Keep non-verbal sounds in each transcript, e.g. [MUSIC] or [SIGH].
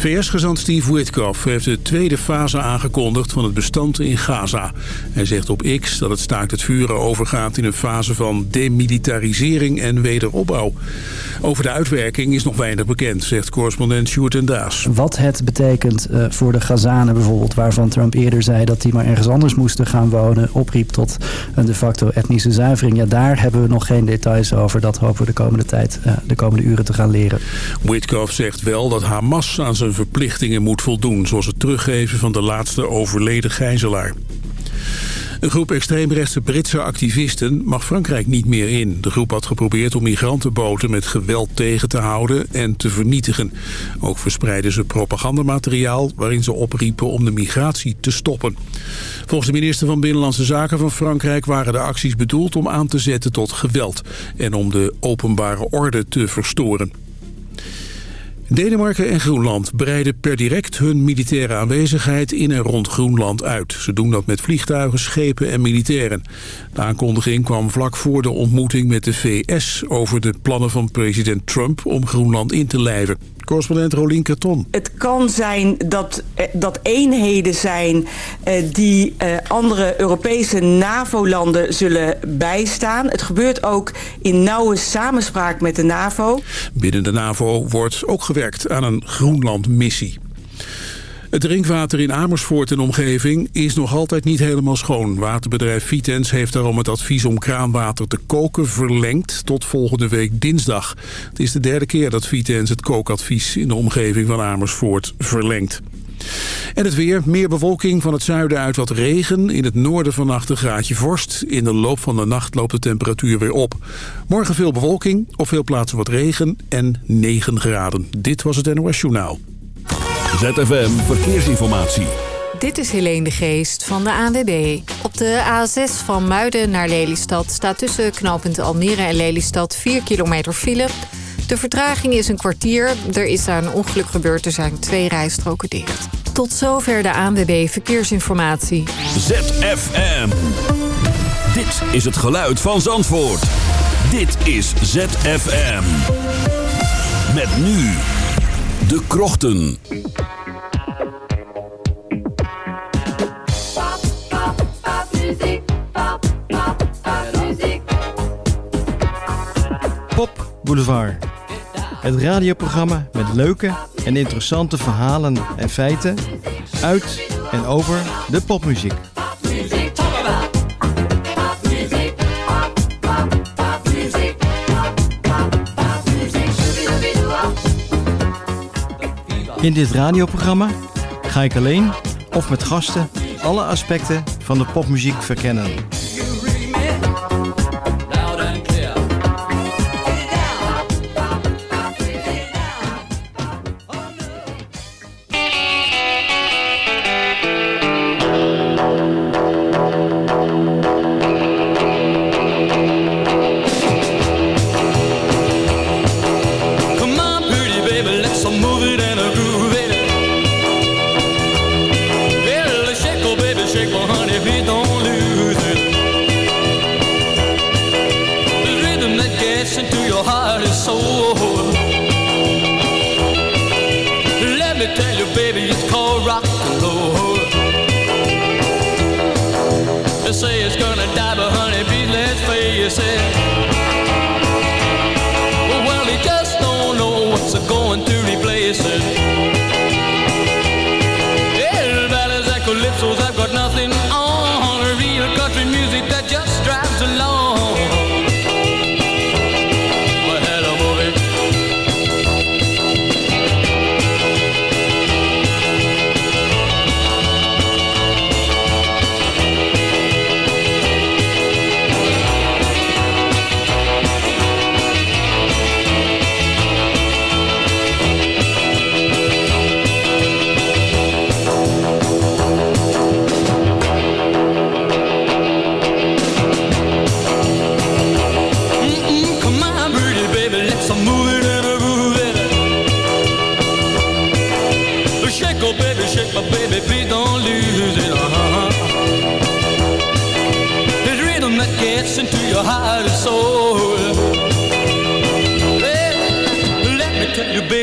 VS-gezant Steve Witkoff heeft de tweede fase aangekondigd van het bestand in Gaza. Hij zegt op X dat het staakt het vuren overgaat in een fase van demilitarisering en wederopbouw. Over de uitwerking is nog weinig bekend, zegt correspondent Sjoerd en Daas. Wat het betekent uh, voor de Gazanen bijvoorbeeld, waarvan Trump eerder zei dat die maar ergens anders moesten gaan wonen, opriep tot een de facto etnische zuivering. Ja, daar hebben we nog geen details over. Dat hopen we de komende tijd, uh, de komende uren te gaan leren. Witkoff zegt wel dat Hamas aan zijn verplichtingen moet voldoen... zoals het teruggeven van de laatste overleden gijzelaar. Een groep extreemrechtse Britse activisten mag Frankrijk niet meer in. De groep had geprobeerd om migrantenboten met geweld tegen te houden en te vernietigen. Ook verspreiden ze propagandamateriaal waarin ze opriepen om de migratie te stoppen. Volgens de minister van Binnenlandse Zaken van Frankrijk waren de acties bedoeld om aan te zetten tot geweld en om de openbare orde te verstoren. Denemarken en Groenland breiden per direct hun militaire aanwezigheid in en rond Groenland uit. Ze doen dat met vliegtuigen, schepen en militairen. De aankondiging kwam vlak voor de ontmoeting met de VS over de plannen van president Trump om Groenland in te lijven. Correspondent Rolien Carton. Het kan zijn dat, dat eenheden zijn die andere Europese NAVO-landen zullen bijstaan. Het gebeurt ook in nauwe samenspraak met de NAVO. Binnen de NAVO wordt ook gewerkt aan een Groenland-missie. Het drinkwater in Amersfoort en omgeving is nog altijd niet helemaal schoon. Waterbedrijf Vitens heeft daarom het advies om kraanwater te koken verlengd tot volgende week dinsdag. Het is de derde keer dat Vitens het kookadvies in de omgeving van Amersfoort verlengt. En het weer, meer bewolking van het zuiden uit wat regen. In het noorden vannacht een graadje vorst. In de loop van de nacht loopt de temperatuur weer op. Morgen veel bewolking, op veel plaatsen wat regen en 9 graden. Dit was het NOS Journaal. ZFM Verkeersinformatie. Dit is Helene de Geest van de ANWB. Op de A6 van Muiden naar Lelystad staat tussen knooppunt Almere en Lelystad 4 kilometer file. De vertraging is een kwartier. Er is daar een ongeluk gebeurd. Er zijn twee rijstroken dicht. Tot zover de ANWB Verkeersinformatie. ZFM. Dit is het geluid van Zandvoort. Dit is ZFM. Met nu... De Krochten. Pop Boulevard. Het radioprogramma met leuke en interessante verhalen en feiten uit en over de popmuziek. In dit radioprogramma ga ik alleen of met gasten alle aspecten van de popmuziek verkennen.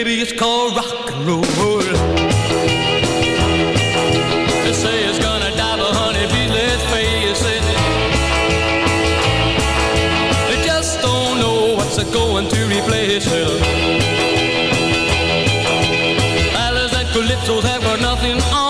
Baby, it's called rock and roll. They say it's gonna die, but honey, please let's face it. They just don't know what's going to replace it. Ballads and calypsos have got nothing on.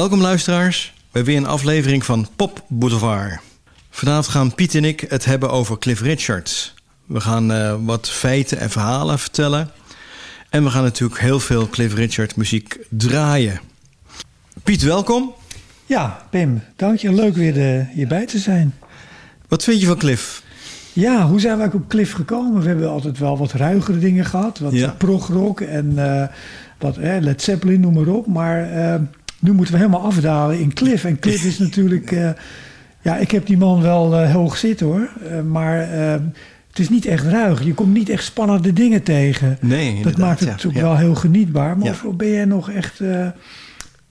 Welkom luisteraars bij weer een aflevering van Pop Boulevard. Vanavond gaan Piet en ik het hebben over Cliff Richards. We gaan eh, wat feiten en verhalen vertellen. En we gaan natuurlijk heel veel Cliff Richard muziek draaien. Piet, welkom. Ja, Pim, dank je. Leuk weer de, hierbij te zijn. Wat vind je van Cliff? Ja, hoe zijn we eigenlijk op Cliff gekomen? We hebben altijd wel wat ruigere dingen gehad. Wat Ja. progrock en eh, wat eh, Led Zeppelin, noem maar op. Maar eh, nu moeten we helemaal afdalen in Cliff. En Cliff is natuurlijk... [LAUGHS] eh, ja, ik heb die man wel eh, hoog zitten hoor. Eh, maar het is niet echt ruig. Je komt niet echt spannende dingen tegen. Nee, Dat maakt het ja. natuurlijk Ja. wel heel genietbaar. Maar Ja. of ben jij nog echt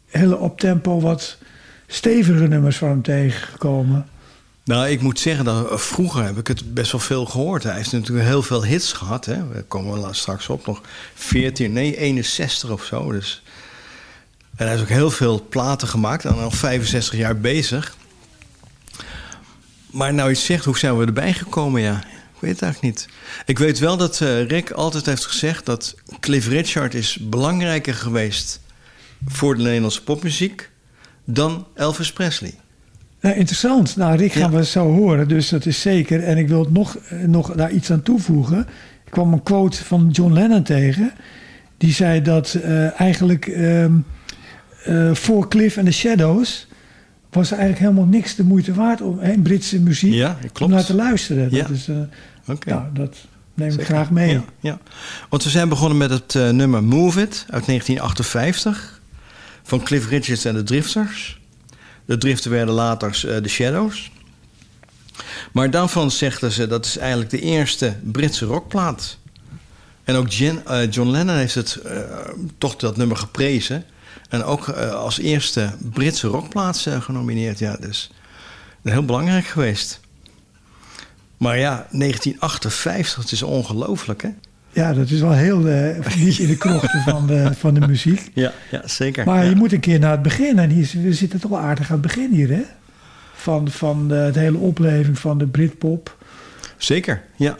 hele op tempo wat stevige nummers van hem tegengekomen? Nou, ik moet zeggen dat vroeger heb ik het best wel veel gehoord. Hij heeft natuurlijk heel veel hits gehad. Hè? Komen we la- straks op. Nog 14, nee, 61 of zo. Dus. En hij heeft ook heel veel platen gemaakt. En al 65 jaar bezig. Maar nou iets zegt, hoe zijn we erbij gekomen? Ja, ik weet het eigenlijk niet. Ik weet wel dat eh, Rick altijd heeft gezegd... dat Cliff Richard is belangrijker geweest... voor de Nederlandse popmuziek... dan Elvis Presley. Nou, interessant. Nou, Rick gaan Ja. we zo horen, dus dat is zeker. En ik wil nog, eh, nog daar iets aan toevoegen. Ik kwam een quote van John Lennon tegen. Die zei dat eh, eigenlijk ehm, eh, voor Cliff and the Shadows... was er eigenlijk helemaal niks de moeite waard om Britse muziek Ja, om naar te luisteren. Ja. Dat, is, ja, dat neem ik graag mee. Ja, ja. Want we zijn begonnen met het eh, nummer Move It uit 1958 van Cliff Richards en de Drifters. De Drifters werden later de Shadows. Maar daarvan zegden ze dat is eigenlijk de eerste Britse rockplaat. En ook Jen- John Lennon heeft het toch dat nummer geprezen. En ook eh, als eerste Britse rockplaat eh, genomineerd. Ja, dus heel belangrijk geweest. Maar ja, 1958, het is ongelooflijk, hè? Ja, dat is wel heel eh, diep in de krochten [LAUGHS] van de, van de muziek. Ja, ja zeker. Maar ja. je moet een keer naar het begin. En hier, we zitten toch wel aardig aan het begin hier, hè? Van, van de, de hele opleving van de Britpop. Zeker, ja.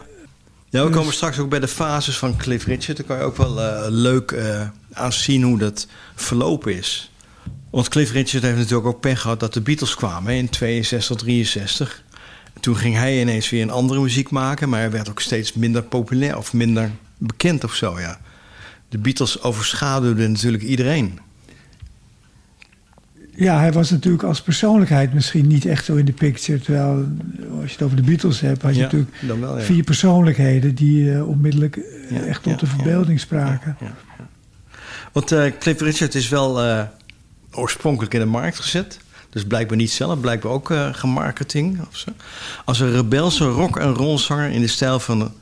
Ja, we Dus- komen straks ook bij de fases van Cliff Richard. Daar kan je ook wel eh, leuk eh aan zien hoe dat verlopen is. Want Cliff Richard heeft natuurlijk ook pech gehad dat de Beatles kwamen in 62, 63. Toen ging hij ineens weer een andere muziek maken, maar hij werd ook steeds minder populair of minder bekend of zo, ja. De Beatles overschaduwden natuurlijk iedereen. Ja, hij was natuurlijk als persoonlijkheid misschien niet echt zo in de picture. Terwijl, als je het over de Beatles hebt, had je Ja, natuurlijk dan wel, ja. vier persoonlijkheden die eh, onmiddellijk eh, Ja, echt tot de verbeelding spraken. Want eh, Cliff Richard is wel eh, oorspronkelijk in de markt gezet. Dus blijkbaar niet zelf, blijkbaar ook eh gemarketing of zo. Als een rebelse rock- en rollzanger in de stijl van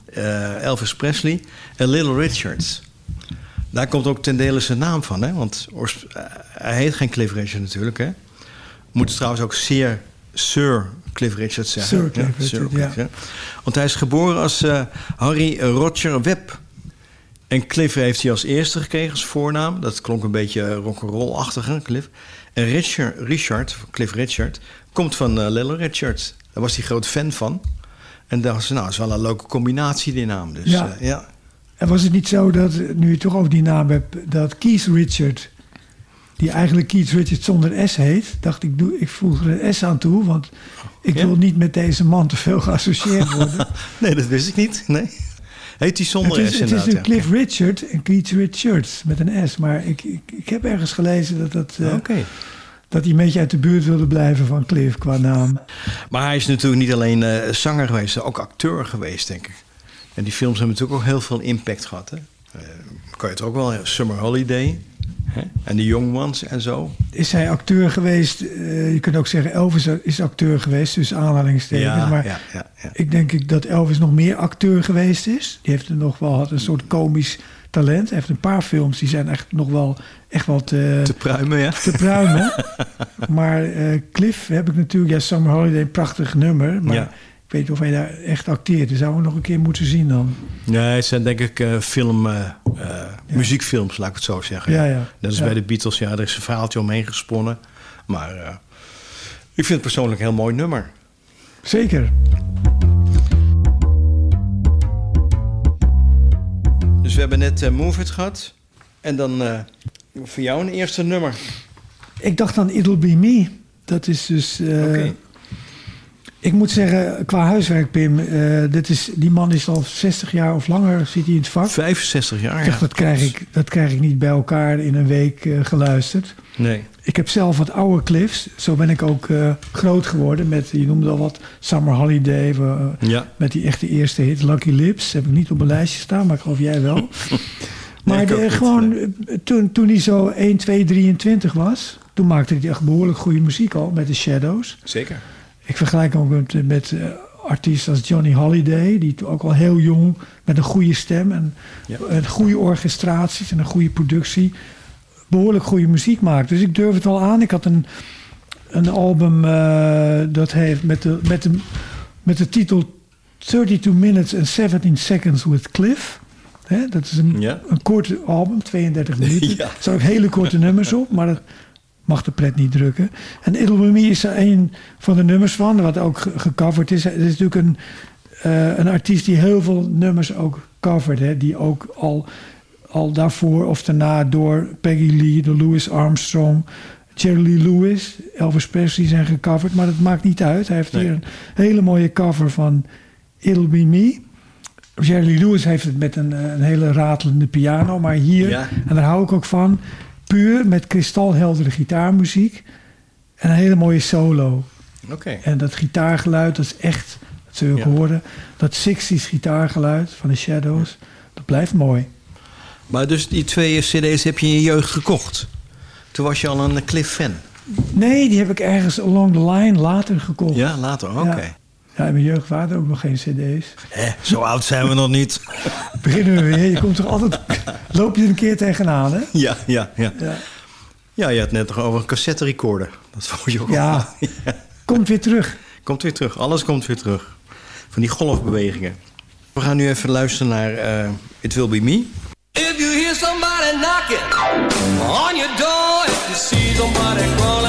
Elvis Presley en Little Richards. Daar komt ook ten dele zijn naam van, hè? Want hij heet geen Cliff Richard natuurlijk, hè? Moet trouwens ook zeer Sir Cliff Richard zeggen. Sir Cliff Sir Richard, ja. Want hij is geboren als Harry Roger Webb. En Cliff heeft hij als eerste gekregen als voornaam. Dat klonk een beetje eh, rock'n'roll-achtig, hè, Cliff. En Richard, Richard, Cliff Richard, komt van eh, Little Richard. Daar was hij groot fan van. En dacht ze, nou, dat is wel een leuke combinatie, die naam. Dus Ja. ja, ja. En was het niet zo dat, nu je toch over die naam hebt, dat Keith Richard, die eigenlijk Keith Richard zonder S heet, dacht ik, doe, ik voeg er een S aan toe, want ik Ja? wil niet met deze man te veel geassocieerd worden. [LAUGHS] Nee, dat wist ik niet. Nee. Heet hij zonder het is, S het is Cliff Richard en Keith Richards met een S, maar ik, ik, ik heb ergens gelezen dat, dat, ja. eh, dat hij een beetje uit de buurt wilde blijven van Cliff qua naam. Maar hij is natuurlijk niet alleen eh, zanger geweest, ook acteur geweest, denk ik. En die films hebben natuurlijk ook heel veel impact gehad. Hè? Kan je het ook wel, Summer Holiday. Hè? En de Young Ones en zo. Is hij acteur geweest? eh, je kunt ook zeggen Elvis is acteur geweest, dus aanhalingstekens. Ja, maar ja, ja, ja. ik denk ik dat Elvis nog meer acteur geweest is. Die heeft er nog wel had een soort komisch talent. Hij heeft een paar films die zijn echt nog wel echt wel te, Te pruimen, ja. te pruimen. maar eh, Cliff heb ik natuurlijk, ja, Summer Holiday, een prachtig nummer. Maar Ja. Ik weet niet of hij daar echt acteert. Dat zouden we nog een keer moeten zien dan. Nee, het zijn denk ik eh, film, eh, eh, muziekfilms, laat ik het zo zeggen. Ja, ja. Dat is bij de Beatles, ja, er is een verhaaltje omheen gesponnen. Maar ik vind het persoonlijk een heel mooi nummer. Zeker. Dus we hebben net Move It gehad. En dan voor jou een eerste nummer. Ik dacht aan It'll Be Me. Dat is dus... Oké. Ik moet zeggen, qua huiswerk, Pim... eh, dit is, die man is al 60 jaar of langer zit hij in het vak. 65 jaar, ja. dat, krijg ik, dat krijg ik niet bij elkaar in een week eh, geluisterd. Nee. Ik heb zelf wat oude cliffs. Zo ben ik ook eh, groot geworden met, je noemde al wat, Summer Holiday. Ja. met die echte eerste hit, Lucky Lips. Heb ik niet op mijn lijstje staan, maar ik geloof jij wel. [LAUGHS] maar de- niet, gewoon, toen, toen hij zo 1, 2, 23 was... toen maakte hij echt behoorlijk goede muziek al met de Shadows. Zeker. Ik vergelijk hem ook met, met eh, artiesten als Johnny Holiday... die ook al heel jong met een goede stem... en Ja. en goede orchestraties en een goede productie... behoorlijk goede muziek maakt. Dus ik durf het al aan. Ik had een, een album eh, dat heeft met de, met, de, met de titel 32 Minutes and 17 Seconds with Cliff... Hè, dat is een, Ja. een kort album, 32 minuten. [LAUGHS] Ja. Er staan ook hele korte nummers op, maar dat mag de pret niet drukken. En It'll Be Me is er een van de nummers van, wat ook ge- gecoverd is. Het is natuurlijk een, eh, een artiest die heel veel nummers ook covert. Hè, die ook al, al daarvoor of daarna door Peggy Lee, door Louis Armstrong... Jerry Lewis, Elvis Presley zijn gecoverd. Maar dat maakt niet uit. Hij heeft Nee. hier een hele mooie cover van It'll Be Me... Jerry Lewis heeft het met een, eh, een hele ratelende piano. Maar hier, Ja. en daar hou ik ook van... puur met kristalheldere gitaarmuziek... en een hele mooie solo. Oké. En dat gitaargeluid, dat is echt... dat zul je ook Ja. horen. Dat 60s gitaargeluid van de Shadows... dat blijft mooi. Maar dus die twee cd's heb je in je jeugd gekocht. Toen was je al een Cliff fan. Nee, die heb ik ergens along the line later gekocht. Ja, later. Oké. Ja. Ja, in mijn jeugd waren er ook nog geen cd's. Hè, zo oud zijn we nog niet. [LAUGHS] Beginnen we weer. Je komt toch altijd... loop je er een keer tegenaan, hè? Ja, ja, ja. Ja. Ja, je had net nog over een cassette recorder. Dat vond je ook Ja. wel. [LAUGHS] ja. Komt weer terug. Komt weer terug. Alles komt weer terug. Van die golfbewegingen. We gaan nu even luisteren naar eh, It Will Be Me. If you hear somebody knocking on your door, if you see somebody crawling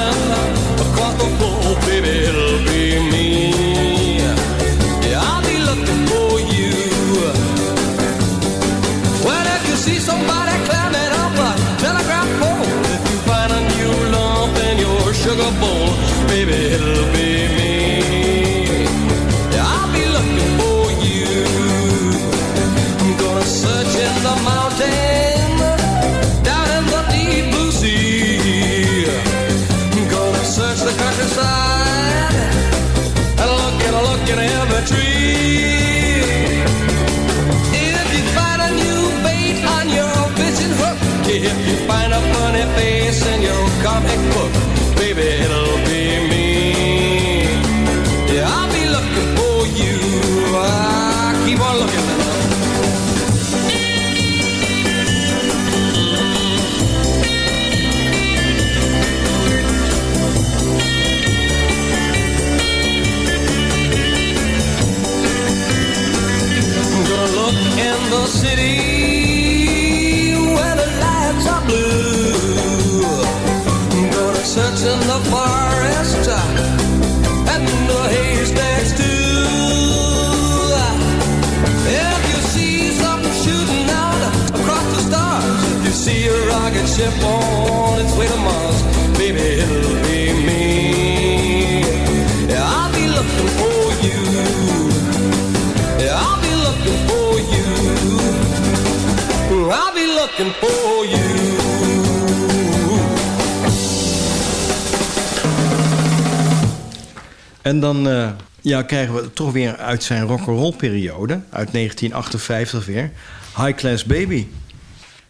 dan eh, ja, krijgen we toch weer uit zijn rock'n'roll periode, uit 1958 weer, High Class Baby.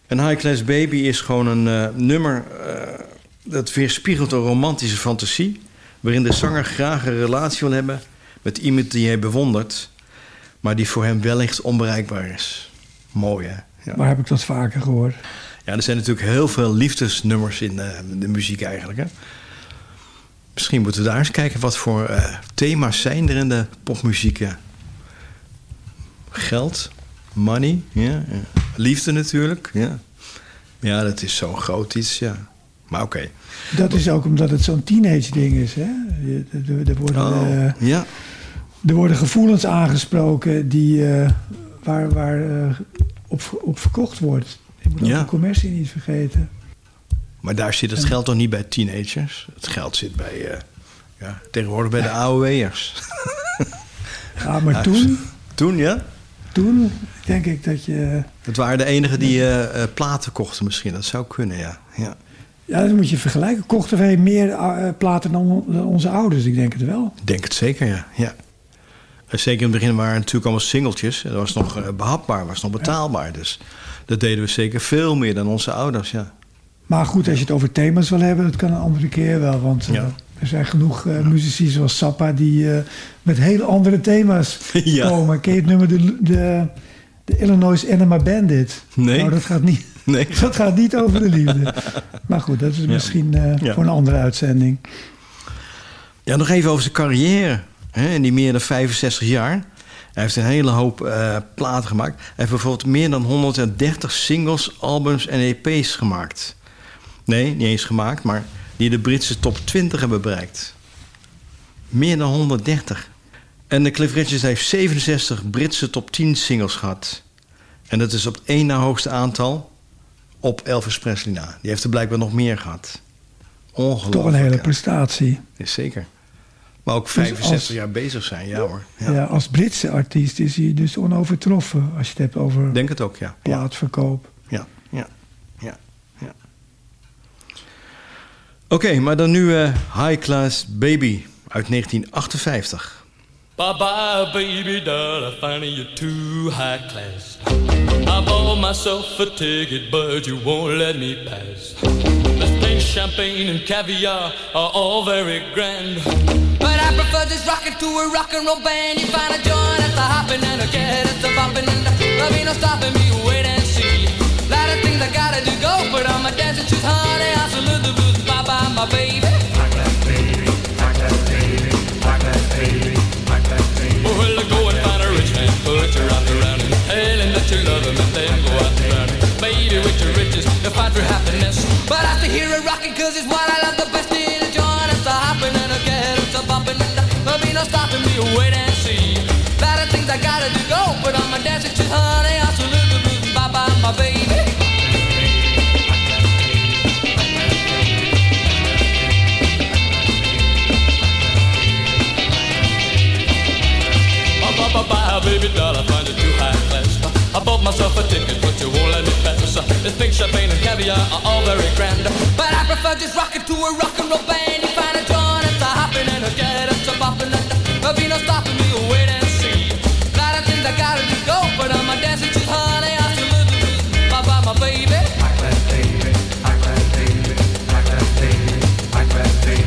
Een High Class Baby is gewoon een eh, nummer eh, dat weerspiegelt een romantische fantasie. Waarin de zanger graag een relatie wil hebben met iemand die hij bewondert, maar die voor hem wellicht onbereikbaar is. Mooi hè? Ja. Waar heb ik dat vaker gehoord? Ja, er zijn natuurlijk heel veel liefdesnummers in de, de muziek eigenlijk. Hè? Misschien moeten we daar eens kijken wat voor eh, thema's zijn er in de popmuziek. Ja. Geld, money, ja, ja. liefde natuurlijk. Ja. ja, dat is zo'n groot iets, ja. Maar oké. Dat is ook omdat het zo'n teenage ding is. Hè? Er, worden, Oh, eh, ja. er worden gevoelens aangesproken die, eh, waar, waar op, op verkocht wordt. Je moet ook de commercie niet vergeten. Maar daar zit het geld toch niet bij teenagers? Het geld zit bij, eh, ja, tegenwoordig bij de AOW'ers. [LAUGHS] Ja, maar toen, Toen, ja? toen denk ik dat je... Het waren de enigen die eh, eh, platen kochten misschien. Dat zou kunnen, ja. ja. Ja, dat moet je vergelijken. Kochten wij meer platen dan, onze ouders? Ik denk het wel. Ik denk het zeker, ja. ja. Zeker in het begin waren het natuurlijk allemaal singeltjes. Dat was nog eh, behapbaar, was nog betaalbaar. Dus dat deden we zeker veel meer dan onze ouders, ja. Maar goed, als je het over thema's wil hebben, dat kan een andere keer wel. Want eh, er zijn genoeg eh, muzici zoals Sappa die eh, met hele andere thema's [LAUGHS] Ja. komen. Ken je het nummer de, de, de Illinois Enema Bandit? Nee. Nou, dat gaat niet, [LAUGHS] Nee. [LAUGHS] dat gaat niet over de liefde. maar goed, dat is misschien eh, Ja. voor een andere uitzending. Ja, nog even over zijn carrière. Hè, in die meer dan 65 jaar. Hij heeft een hele hoop eh, platen gemaakt. Hij heeft bijvoorbeeld meer dan 130 singles, albums en EP's gemaakt. Nee, niet eens gemaakt, maar die de Britse top 20 hebben bereikt. Meer dan 130. En de Cliff Richards heeft 67 Britse top 10 singles gehad. En dat is op één na hoogste aantal op Elvis Presley na. Die heeft er blijkbaar nog meer gehad. Ongelooflijk. Toch een hele ja. prestatie. Is zeker. Maar ook Dus 65 als- jaar bezig zijn, ja hoor. Ja. Ja. als Britse artiest is hij dus onovertroffen. Als je het hebt over Denk het ook, ja. Ja, plaatverkoop. ja. ja, Oké, maar dan nu eh, High Class Baby uit 1958. Bye bye, baby doll, I you too high class. I bought myself a ticket, but you won't let me pass. The pink champagne and caviar are all very grand. But I prefer just rocking to a rock and roll band. You find a joint at the hopping and a cat at the bopping and there'll be no stopping me. Wait and see. Lot of things I gotta do go, but I'm a dancing shoes, honey. I salute the blues, bye bye, my baby. Oh, well, go and find a rich man, put your arms around him, tell him that you love him, and then go out and drown him. Baby, with your riches, you'll find true happiness. But I to hear it rocking, cause it's what I love the best in a joint. It's a hopping and a cat, it's a bopping and there'll be no stopping me. Wait and see. Lot of things I gotta do go, but I'm a dancing shoes, honey. I salute the blues, bye bye, my baby. Bought myself a ticket, but you won't let me pass. This pink champagne and caviar are all very grand. But I prefer just rocking to a rock and roll band. You find a joint, it's a hopping and a get, it's a bopping and there'll be no stopping me. Wait and see. Lot of things I gotta do go, but I'm a dancing to honey. I still live the blues. Bye bye, my baby.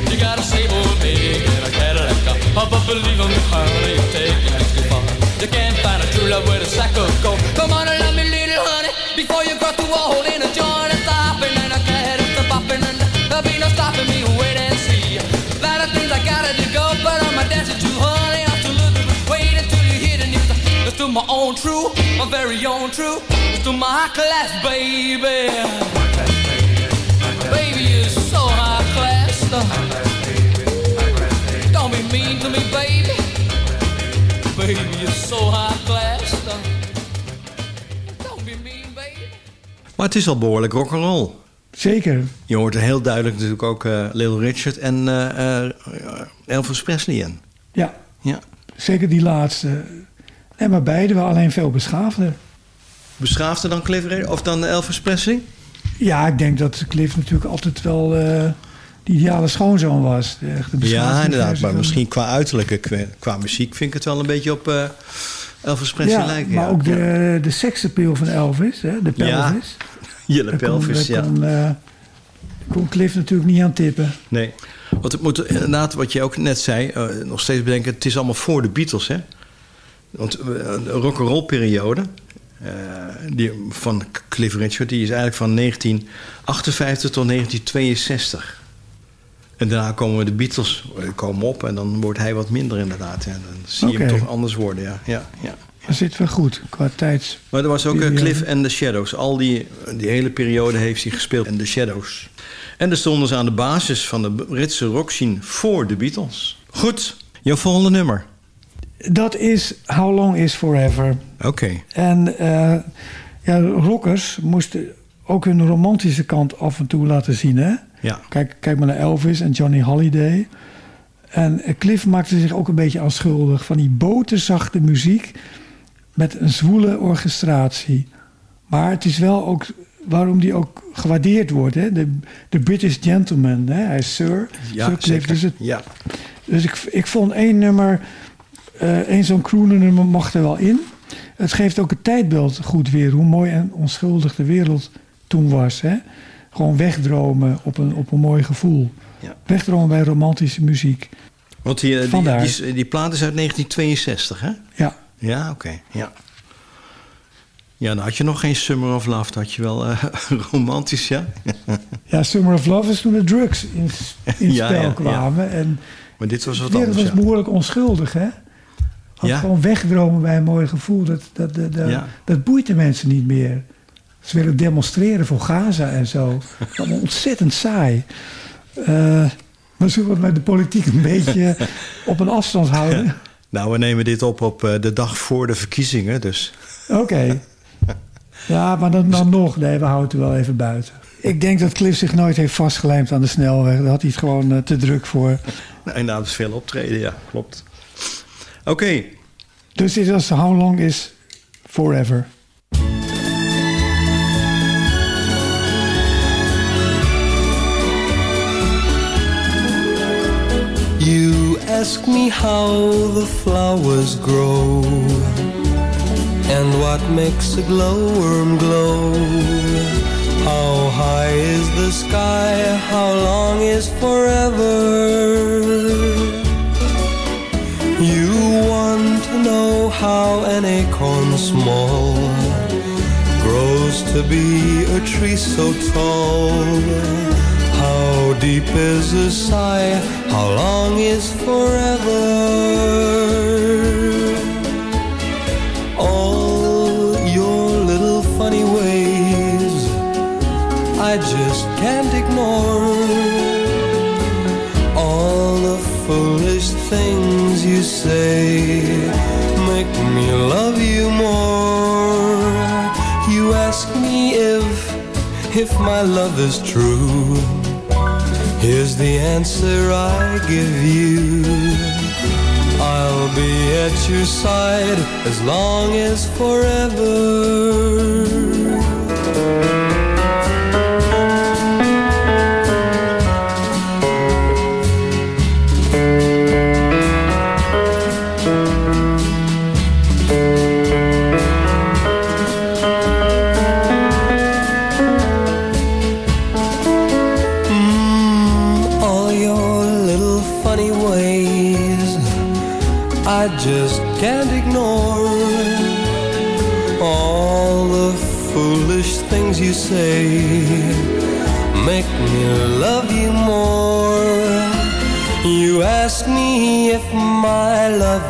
You got a sable pig and a Cadillac. Oh, but believe me, honey, you're taking it too far. You can't a love with a sack of gold. Come on and love me, little honey, before you go through a hole in a joint. and a hopping and a get, it's a bopping and there'll be no stopping me. Wait and see. A Lot of things I gotta do go, but I'm a dancing to honey. I'm still living. Wait until you hear the news. It's to my own true, my very own true. It's to my high class, baby. Baby is so high class. Don't be mean to me, baby. Baby, you're so high class. Maar het is al behoorlijk rock'n'roll. Zeker. Je hoort er heel duidelijk natuurlijk ook eh Little Richard en eh, Elvis Presley in. Ja, Ja. zeker die laatste. Nee, maar beide wel alleen veel beschaafder. Beschaafder dan Cliff Richard of dan Elvis Presley? Ja, ik denk dat Cliff natuurlijk altijd wel de ideale schoonzoon was. De echte beschaafde Ja, inderdaad. Maar misschien qua uiterlijke, qua, qua muziek vind ik het wel een beetje op eh, Elvis Presley ja, lijken. maar ja. ook de, de seksappeal van Elvis, hè, de Ja. Jelle Pelvis, ja. kon, eh, kon Cliff natuurlijk niet aan tippen. Nee. Want het moet inderdaad, wat je ook net zei, eh, nog steeds bedenken... het is allemaal voor de Beatles, hè? Want eh, de rock'n'roll periode die, van Cliff Richard... die is eigenlijk van 1958 tot 1962. En daarna komen de Beatles komen op... en dan wordt hij wat minder inderdaad. Ja. Dan zie je hem toch anders worden, ja. ja, ja. Dan zitten we goed qua tijds. Maar er was ook eh, Periode. Cliff and the Shadows. Al die, die hele periode heeft hij gespeeld in The Shadows. En daar stonden ze aan de basis van de Britse rockscene voor de Beatles. Goed, jouw volgende nummer. Dat is How Long Is Forever. Oké. En eh, ja, rockers moesten ook hun romantische kant af en toe laten zien. Hè? Ja. Kijk, kijk maar naar Elvis en Johnny Holiday. En eh, Cliff maakte zich ook een beetje aan schuldig van die boterzachte muziek met een zwoele orchestratie. Maar het is wel ook waarom die ook gewaardeerd wordt. Hè? De, de British gentleman, hè? hij is Sir. Ja, Sir zeker. Dus, het, Ja. dus ik, ik vond één nummer, eh één zo'n crooner nummer mag er wel in. Het geeft ook het tijdbeeld goed weer, hoe mooi en onschuldig de wereld toen was. Hè? Gewoon wegdromen op een, op een mooi gevoel. Ja. Wegdromen bij romantische muziek. Want die, eh, die, die, die plaat is uit 1962, hè? Ja, Ja, oké. Ja. Ja, dan had je nog geen Summer of Love. Dan had je wel eh, [LAUGHS] romantisch, ja? [LAUGHS] ja Summer of Love is toen de drugs in, in [LAUGHS] Ja, spel ja, ja. kwamen. En Maar dit was wat anders, was behoorlijk onschuldig, hè? Ja. Gewoon wegdromen bij een mooi gevoel, dat, dat, dat, dat, dat boeit de mensen niet meer. Ze willen demonstreren voor Gaza en zo. Allemaal ontzettend saai. Eh, maar zullen we het met de politiek een beetje op een afstand houden? Nou, we nemen dit op op eh, de dag voor de verkiezingen, dus... Oké. [LAUGHS] Ja, maar dan, dan nog. Nee, we houden het er wel even buiten. Ik denk dat Cliff zich nooit heeft vastgelijmd aan de snelweg. Daar had hij het gewoon eh, te druk voor. Nou, inderdaad, veel optreden, ja, klopt. Oké, Dus dit is How Long Is Forever. You ask me how the flowers grow and what makes a glowworm glow. How high is the sky? How long is forever? You want to know how an acorn small grows to be a tree so tall. How deep is a sigh? How long is forever? All your little funny ways I just can't ignore. All the foolish things you say make me love you more. You ask me if if my love is true. Here's the answer I give you. I'll be at your side as long as forever.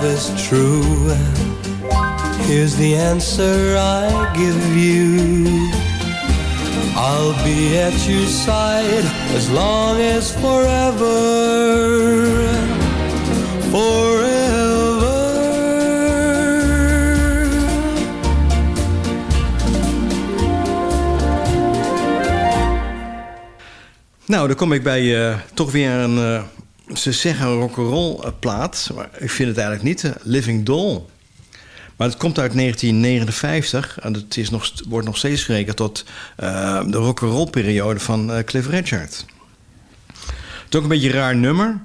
Love is true here's the answer I give you I'll be at your side as long as forever. Forever. nou, dan kom ik bij eh, toch weer een... eh, ze zeggen rock'n'roll eh, plaat, maar ik vind het eigenlijk niet. eh, Living Doll. Maar het komt uit 1959 en het is nog, wordt nog steeds gerekend tot eh, de rock'n'roll periode van Cliff Richard. Het is ook een beetje een raar nummer,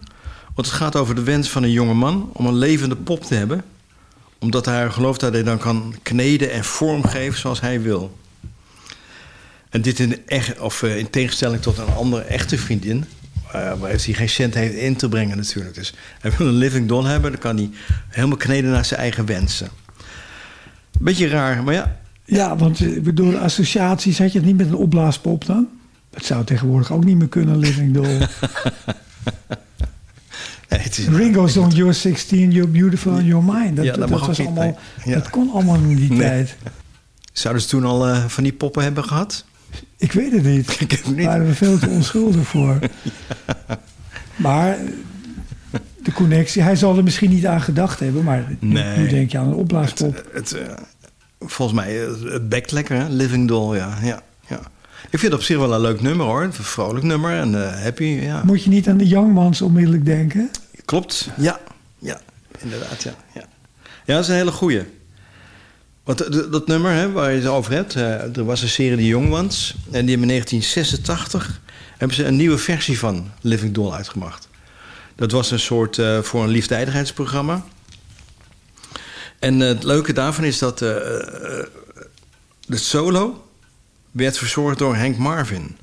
want het gaat over de wens van een jonge man om een levende pop te hebben, omdat hij gelooft dat hij dan kan kneden en vormgeven zoals hij wil. En dit echt, of, in tegenstelling tot een andere echte vriendin... eh, waar hij geen cent heeft in te brengen natuurlijk. Dus hij wil een living doll hebben... dan kan hij helemaal kneden naar zijn eigen wensen. Beetje raar, maar ja. Ja, want eh, ik bedoel, de associaties had je het niet met een opblaaspop dan? Dat zou tegenwoordig ook niet meer kunnen, Living Doll. [LAUGHS] Nee, het is, Ringo Song, You're 16, You're Beautiful in Your Mind. Dat, Ja, dat was allemaal. Ja. dat kon allemaal in die Nee. tijd. Zouden ze toen al eh, van die poppen hebben gehad? Ik weet het niet. Ik het niet. Daar waren we veel te onschuldig voor. [LAUGHS] Maar de connectie, hij zal er misschien niet aan gedacht hebben, maar nu- Nee. nu denk je aan een opblaaspop. Het, eh, volgens mij, eh, het bekt lekker, hè? Living Doll, ja. ja, ja. Ik vind het op zich wel een leuk nummer, hoor. Een vrolijk nummer en eh, happy, ja. Moet je niet aan de Youngmans onmiddellijk denken? Klopt, ja. Ja, inderdaad, ja. Ja, ja dat is een hele goeie. Want eh, d- dat nummer hè, waar je het over hebt... eh, er was een serie Die Young Ones... en die hebben in 1986 hebben ze een nieuwe versie van Living Doll uitgebracht. Dat was een soort eh, voor een liefdadigheidsprogramma. En het leuke daarvan is dat eh, de solo werd verzorgd door Hank Marvin.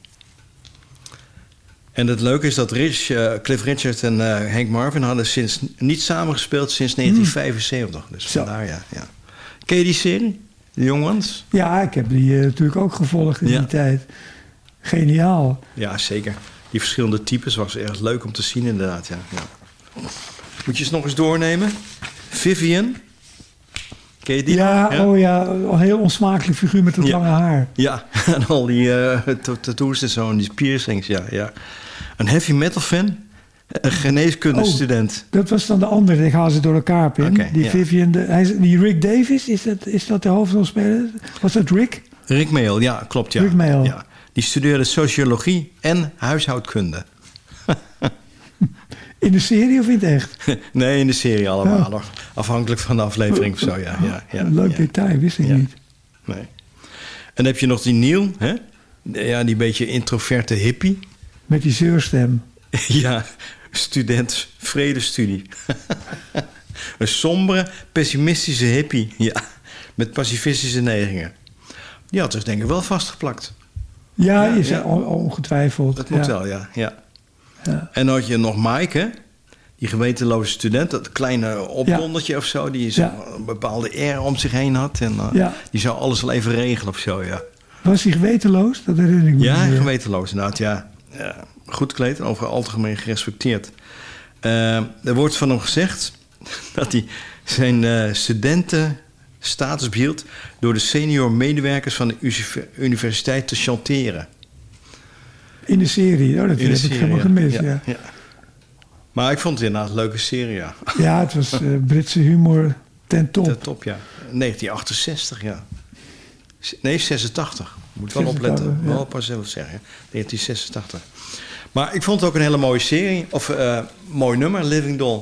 En het leuke is dat Rich, Cliff Richard en Hank Marvin hadden sinds, niet samengespeeld sinds 1975. Dus Zo. vandaar, ja, ja. Ken je die serie? De Young Ones? Ja, ik heb die eh, natuurlijk ook gevolgd in Ja. die tijd. Geniaal. Ja, zeker. Die verschillende types was erg leuk om te zien inderdaad, ja. ja. Moet je eens nog eens doornemen? Vivian? Ken je die? ja, oh ja, een heel onsmakelijk figuur met dat Ja. lange haar. Ja, [LAUGHS] en al die ta- tattoos en zo en die piercings, ja, ja. Een heavy metal fan? Een geneeskundestudent. Dat was dan de andere, ik haal ze door elkaar. Oké, die ja. Vivian, de, hij, is- die Rick Davis, is dat, is dat de hoofdrolspeler? Was dat Rick? Rick Mail, ja, klopt, ja. Rick Mail. Ja. Die studeerde sociologie en huishoudkunde. In de serie of in het echt? [LAUGHS] nee, in de serie allemaal Ja. nog. Afhankelijk van de aflevering of zo, ja. ja, ja leuk detail, wist ik niet. Nee. En dan heb je nog die Neil, hè? Ja, die beetje introverte hippie. Met die zeurstem. [LAUGHS] ja, student vredestudie. [LAUGHS] een sombere, pessimistische hippie. Ja, met pacifistische neigingen. Die had zich denk ik wel vastgeplakt. Ja, Ja, is ja. on- ongetwijfeld. Dat moet ja. wel, ja. ja. Ja. En dan had je nog Mike, hè? Die gewetenloze student, dat kleine opdondertje of zo... die zo een bepaalde air om zich heen had. En eh, die zou alles wel even regelen of zo, ja. Was hij gewetenloos? Dat herinner ik me Ja, gewetenloos inderdaad, ja. ja. Goed gekleed en over algemeen gerespecteerd. Eh, er wordt van hem gezegd [LAUGHS] dat hij zijn eh studentenstatus behield... door de senior medewerkers van de universiteit te chanteren. In de serie, oh, dat heb ik helemaal gemist. Ja, Ja, ja. Maar ik vond het inderdaad een leuke serie, ja. [LAUGHS] ja. het was eh, Britse humor ten top. Ten top, ja. 1968, ja. Nee, 86. Moet wel 86, opletten. ja. Wel pas even zeggen. 1986. Maar ik vond het ook een hele mooie serie. Of eh mooi nummer, Living Doll.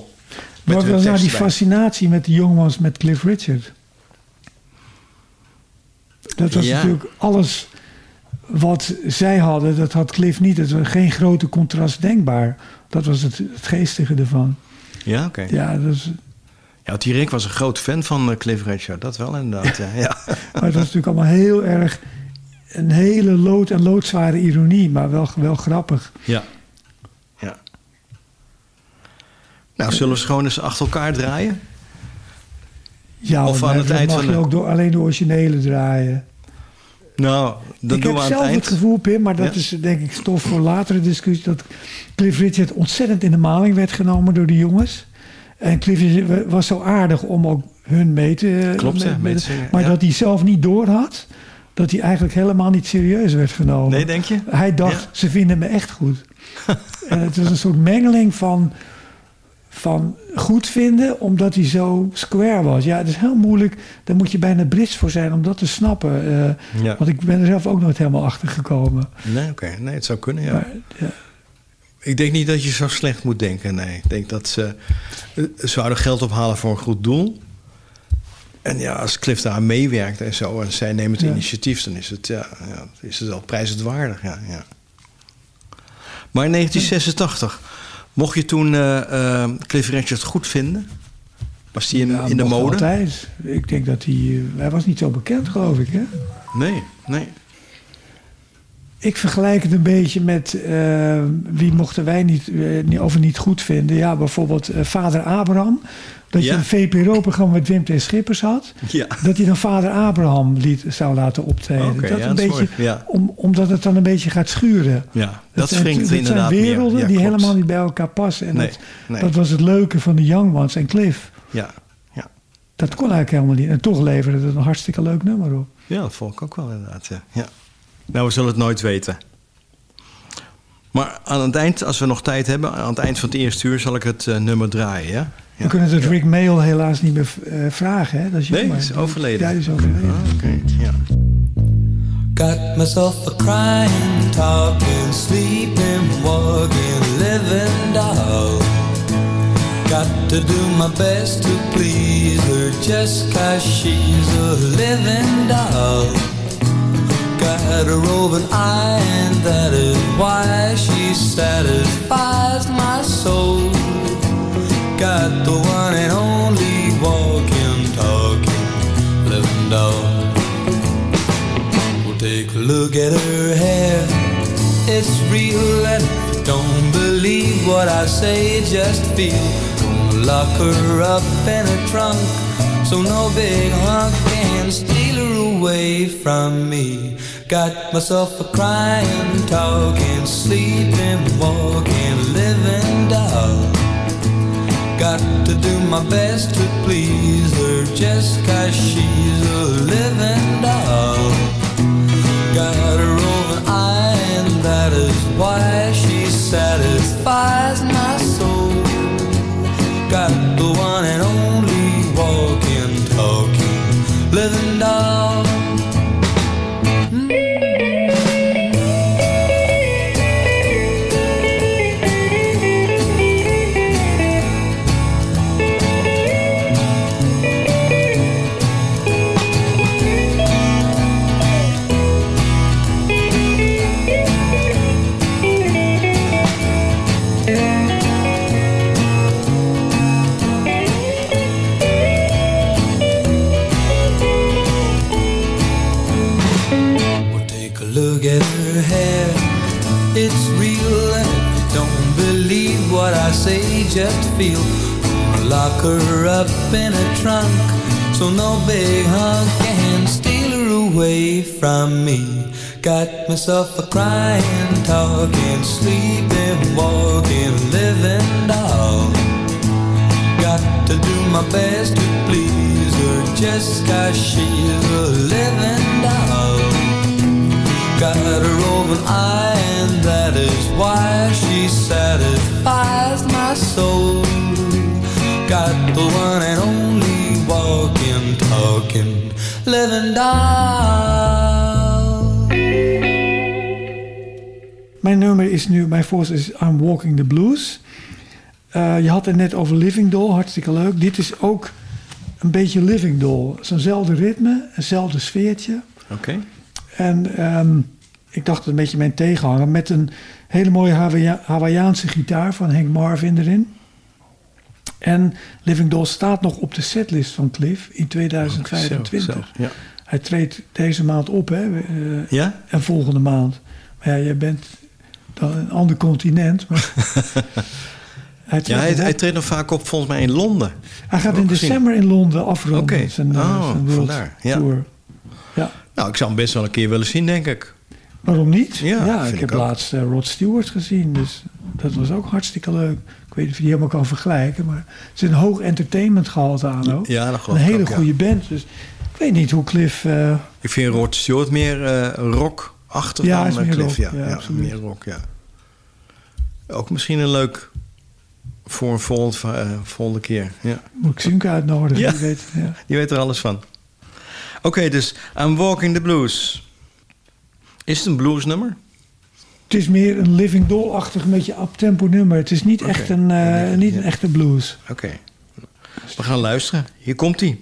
Met Wat was nou die fascinatie met de jongens met Cliff Richard? Dat was Ja. natuurlijk alles wat zij hadden, dat had Cliff niet. Het was geen grote contrast denkbaar. Dat was het, het geestige ervan. Ja, oké. Ja, dat is, Ja, want die Rick was een groot fan van eh, Cliff Richard. Dat wel inderdaad, [LAUGHS] ja. ja. maar het was natuurlijk allemaal heel erg... een hele lood- en loodzware ironie, maar wel, wel grappig. ja. ja. Nou, zullen we ze gewoon eens achter elkaar draaien? Ja, Of aan het dan eind mag van je de- ook door, alleen de originele draaien. Nou, dan ik doen heb we aan zelf het het, eind. gevoel, Pim, maar dat Ja. is denk ik stof voor latere discussie... dat Cliff Richard ontzettend in de maling werd genomen door de jongens. En Cliff Richard was zo aardig om ook hun mee te... Klopt, hè, met- mee te Maar ja. dat hij zelf niet doorhad... dat hij eigenlijk helemaal niet serieus werd genomen. Nee, denk je? Hij dacht, Ja. ze vinden me echt goed. [LAUGHS] en het was een soort mengeling van, van goed vinden, omdat hij zo square was. Ja, het is heel moeilijk. Daar moet je bijna Brits voor zijn om dat te snappen. Eh, Ja. Want ik ben er zelf ook nooit helemaal achter gekomen. Nee, oké. Nee, het zou kunnen, ja. Maar, ja. Ik denk niet dat je zo slecht moet denken, nee. Ik denk dat ze... eh, Ze zouden geld ophalen voor een goed doel. En ja, als Cliff daar meewerkt en zo... en zij nemen het Ja. initiatief... dan is het, ja, ja, is het wel prijzenswaardig, ja, ja. Maar in 1986... mocht je toen eh, eh, Cliff Richard goed vinden? Was die in, Ja, in de mode? Altijd. Ik denk dat hij... eh, hij was niet zo bekend, geloof ik, hè? Nee, nee. Ik vergelijk het een beetje met eh, wie mochten wij niet, niet- over niet goed vinden. Ja, bijvoorbeeld eh, Vader Abraham. Dat Ja. je een VPRO-programma met Wim T. Schippers had. Ja. Dat hij dan Vader Abraham liet, zou laten optreden. Dat ja, een dat beetje, ja. om, omdat het dan een beetje gaat schuren. Ja, dat, zijn, wringt dat inderdaad zijn werelden meer. Die klopt. helemaal niet bij elkaar passen. En Nee, dat, nee. dat was het leuke van de Young Ones en Cliff. Ja, ja. Dat kon eigenlijk helemaal niet. En toch leverde het een hartstikke leuk nummer op. ja, dat vond ik ook wel inderdaad. Ja. Nou, we zullen het nooit weten. Maar aan het eind, als we nog tijd hebben, aan het eind van het eerste uur zal ik het eh, nummer draaien. Ja? We kunnen het Rick Mail helaas niet meer eh, vragen. Hè? Dat is Nee, jammer. is overleden. Ja, is overleden. Ah, Oké, ja. Got myself a crying, talking, sleeping, walking, living doll. Got to do my best to please her just cause she's a living doll. Got a roving eye and that is why she satisfies my soul. Got the one and only walking, talking, living doll. Well, take a look at her hair. It's real, and don't believe what I say, just feel. Gonna lock her up in a trunk, so no big hunk can steal away from me. Got myself a crying, talking, sleeping, walking, living doll. Got to do my best to please her just cause she's a living doll. Got a roving eye and that is why she satisfies my soul. Got the one and only walking, talking, living doll. Got is I'm Walking the Blues. Eh, je had het net over Living Doll, hartstikke leuk. Dit is ook een beetje Living Doll. Zo'nzelfde ritme, eenzelfde sfeertje. Oké. En ehm, ik dacht een beetje mijn tegenhanger met een hele mooie Hawaïa- Hawaïaanse gitaar van Hank Marvin erin. En Living Doll staat nog op de setlist van Cliff in 2025. Zo, zo, ja. Hij treedt deze maand op, hè? eh, Ja? En volgende maand. Maar ja, jij bent dan een ander continent. Maar [LAUGHS] hij, treedt Ja, hij, treedt nog vaak op volgens mij in Londen. Hij gaat in december in Londen afronden. Oké. Zijn, eh, Oh, zijn vandaar, ja. tour. Ja. Nou, ik zou hem best wel een keer willen zien, denk ik. Waarom niet? Ja, ik ik heb ook. laatst eh, Rod Stewart gezien. Dus dat was ook hartstikke leuk. Ik weet niet of je die helemaal kan vergelijken. Maar er zit een hoog entertainment gehalte aan ook. Ja, dat geloof Een hele ook, ja. goede band. Dus ik weet niet hoe Cliff... eh, Ik vind Rod Stewart meer eh rock-achtig Ja, dan Cliff. rock, ja, ja, meer rock, ja. Ook misschien een leuk voor een volgende, eh, volgende keer. Ja. moet ik Sunke uitnodigen. Ja. Die weet, ja. Die weet er alles van. Oké, dus I'm Walking the Blues. Is het een bluesnummer? Het is meer een Living Doll-achtig, een beetje uptempo nummer. Het is niet, echt, een, eh, Nee, niet ja. een echte blues. Oké. We gaan luisteren. Hier komt hij.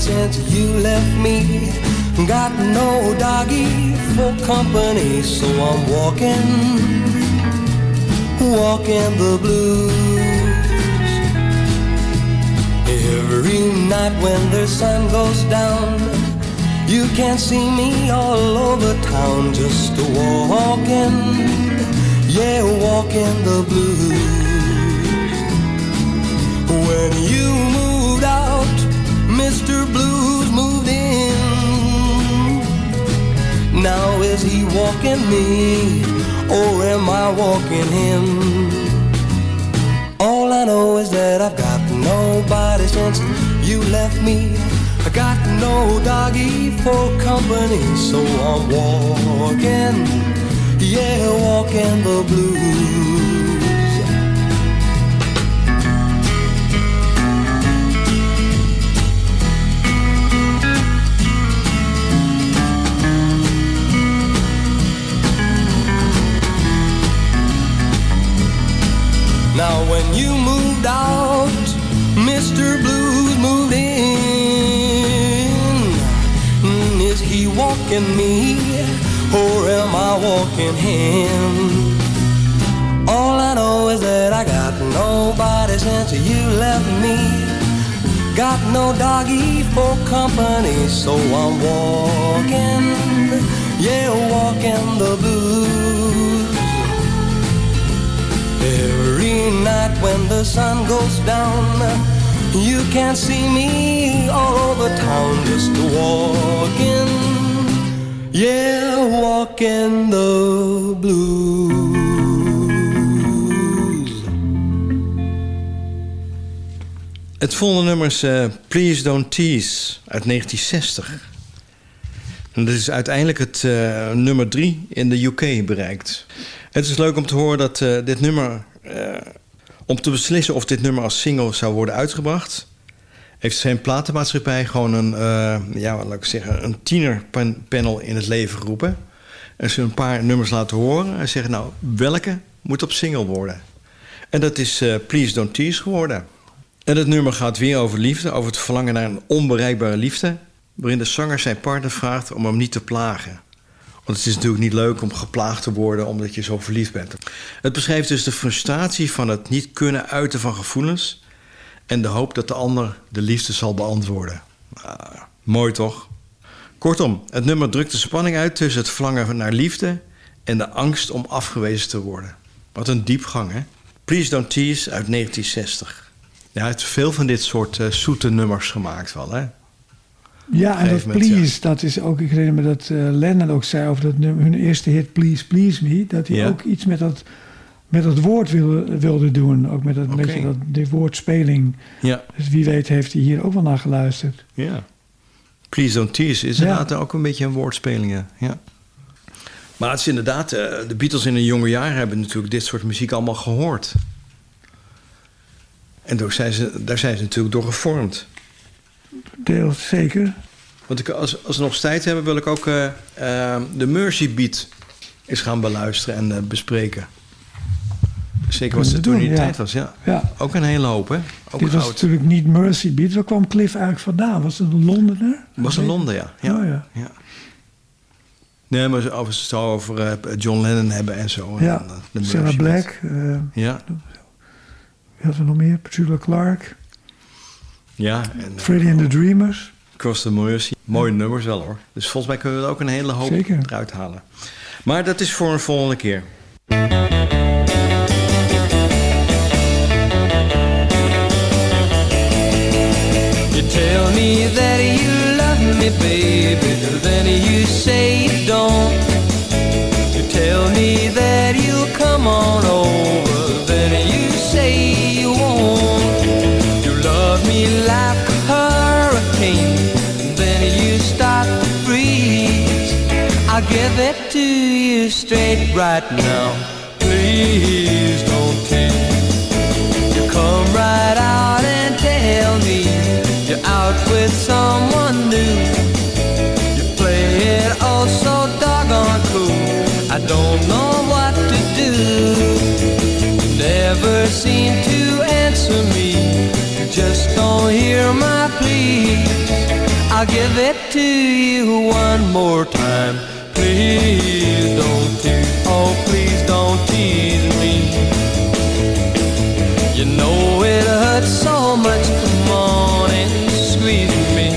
Since you left me. Got no doggy for company, so I'm walking, walking the blues. Every night when the sun goes down, You can't see me all over town just walking, yeah, walking the blues. When you moved out, Mr. Blues moved in. Now is he walking me, or am I walking him? All I know is that I've got nobody since you left me. I got no doggy for company, so I'm walking, yeah, walking the blues. Now when you moved out, Mr. Blues moved in. Mm, Is he walking me or am I walking him? All I know is that I got nobody since you left me. Got no doggy for company, so I'm walking, yeah, walking the blues. Night when the sun goes down, you can see me all over town just walking, yeah, walking the blues. Het volgende nummer is eh, Please Don't Tease uit 1960. En dat is uiteindelijk het eh, nummer drie in de UK bereikt. Het is leuk om te horen dat eh, dit nummer... eh, om te beslissen of dit nummer als single zou worden uitgebracht... heeft zijn platenmaatschappij gewoon een, eh, ja, laat ik zeggen, een tienerpanel in het leven geroepen. En ze een paar nummers laten horen en zeggen... nou, welke moet op single worden? En dat is eh, Please Don't Tease geworden. En het nummer gaat weer over liefde, over het verlangen naar een onbereikbare liefde... waarin de zanger zijn partner vraagt om hem niet te plagen. Want het is natuurlijk niet leuk om geplaagd te worden omdat je zo verliefd bent. Het beschrijft dus de frustratie van het niet kunnen uiten van gevoelens... en de hoop dat de ander de liefde zal beantwoorden. Ah, mooi toch? Kortom, het nummer drukt de spanning uit tussen het verlangen naar liefde... en de angst om afgewezen te worden. Wat een diepgang, hè? Please Don't Tease uit 1960. Ja, hij heeft veel van dit soort eh, zoete nummers gemaakt wel, hè? Ja, en dat moment, Please, dat is ook, ik herinner me dat eh, Lennon ook zei over dat nummer, hun eerste hit Please Please Me, dat hij Ja. ook iets met dat, met dat woord wilde, wilde doen. Ook met dat, beetje dat, die woordspeling. Ja. Dus wie weet heeft hij hier ook wel naar geluisterd. Ja. Please Don't Tease is Ja. inderdaad ook een beetje een woordspeling, ja. Maar het is inderdaad, eh, de Beatles in hun jonge jaren hebben natuurlijk dit soort muziek allemaal gehoord. En daar zijn ze, daar zijn ze natuurlijk door gevormd. Deels zeker. Want ik, als, als we nog tijd hebben, wil ik ook eh, eh, de Mercy Beat eens gaan beluisteren en eh, bespreken. Zeker wat ze toen in die tijd was, ja. Ja. Ook een hele hoop, hè? Ook Dit was oud. natuurlijk niet Mercy Beat. Waar kwam Cliff eigenlijk vandaan? Was het een Londener? Was in Londen, ja. ja. Oh, ja. ja. Nee, maar als ze het zo over John Lennon hebben en zo. Ja, Sarah Black. Ja, wie hadden we nog meer? Petula Clark. Ja. En, eh, Freddie and the Dreamers. Cross the Mercy. Mooie nummers wel hoor. Dus volgens mij kunnen we er ook een hele hoop Zeker. eruit halen. Maar dat is voor een volgende keer. You tell me that you love me, baby, then you say you don't. You tell me that you'll come on over, I'll give it to you straight right now. Please don't tease. You come right out and tell me you're out with someone new. You play it oh so doggone cool. I don't know what to do. You Never seem to answer me. You just don't hear my pleas. I'll give it to you one more time. Please don't tease. Oh, please don't tease me. You know it hurts so much. Come on and squeeze me.